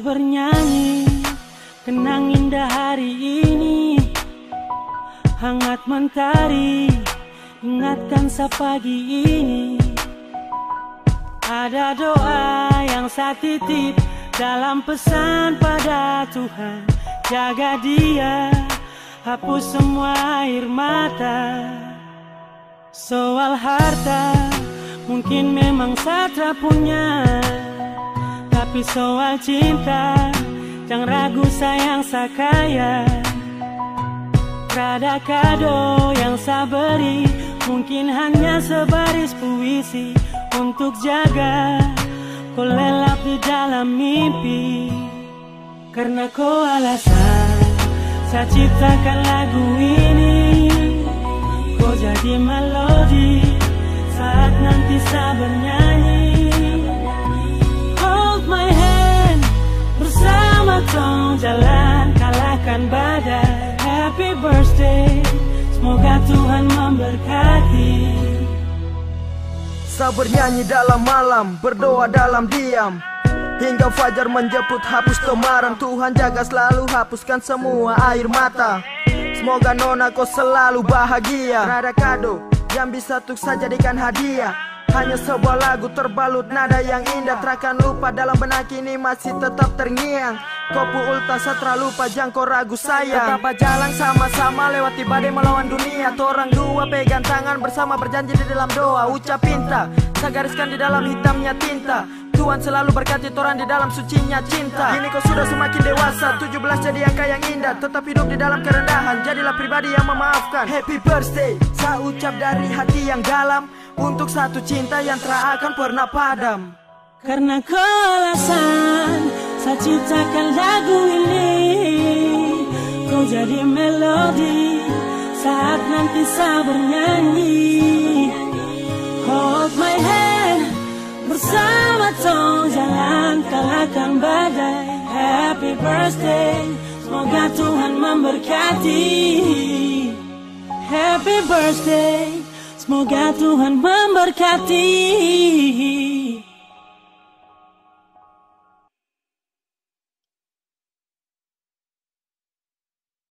Bernyanyi kenang indah hari ini. Hangat mentari, ingatkan sepagi ini. Ada doa yang saya titip dalam pesan pada Tuhan. Jaga dia, hapus semua air mata. Soal harta Mungkin memang saya punya. Tapi soal cinta Jangan ragu sayang saya kaya Rada kado yang saya beri Mungkin hanya sebaris puisi Untuk jaga Kau lelap di dalam mimpi. Karena kau alasan Saya ciptakan lagu ini. Kau jadi melodi Saat saya bernyanyi. Hold my hand Bersama tong jalan Kalahkan badai. Happy birthday Semoga Tuhan memberkati. Saya bernyanyi dalam malam Berdoa dalam diam. Hingga fajar menjemput hapus kemarin Tuhan jaga selalu hapuskan semua air mata. Semoga nona kau selalu bahagia. Rada kado yang bisa tuk saya jadikan hadiah hanya sebuah lagu terbalut nada yang indah. Terakan lupa dalam benak ini masih tetap terngiang. Kopu ulta setra lupa jangkau ragu sayang. Tetap jalan sama-sama lewati badai melawan dunia. Torang dua pegang tangan bersama berjanji di dalam doa. Ucap pinta, saya gariskan di dalam hitamnya tinta. Tuhan selalu berkati toran di dalam sucinya cinta. Kini kau sudah semakin dewasa 17 jadi angka yang indah. Tetap hidup di dalam kerendahan Jadilah pribadi yang memaafkan. Happy birthday Saya ucap dari hati yang dalam Untuk satu cinta yang tak akan pernah padam. Karena kau alasan Saya ciptakan lagu ini. Kau jadi melodi Saat nanti saya bernyanyi. Hold my hand Bersama tong jalan kalahkan badai. Happy birthday Semoga Tuhan memberkati. Happy birthday Semoga Tuhan memberkati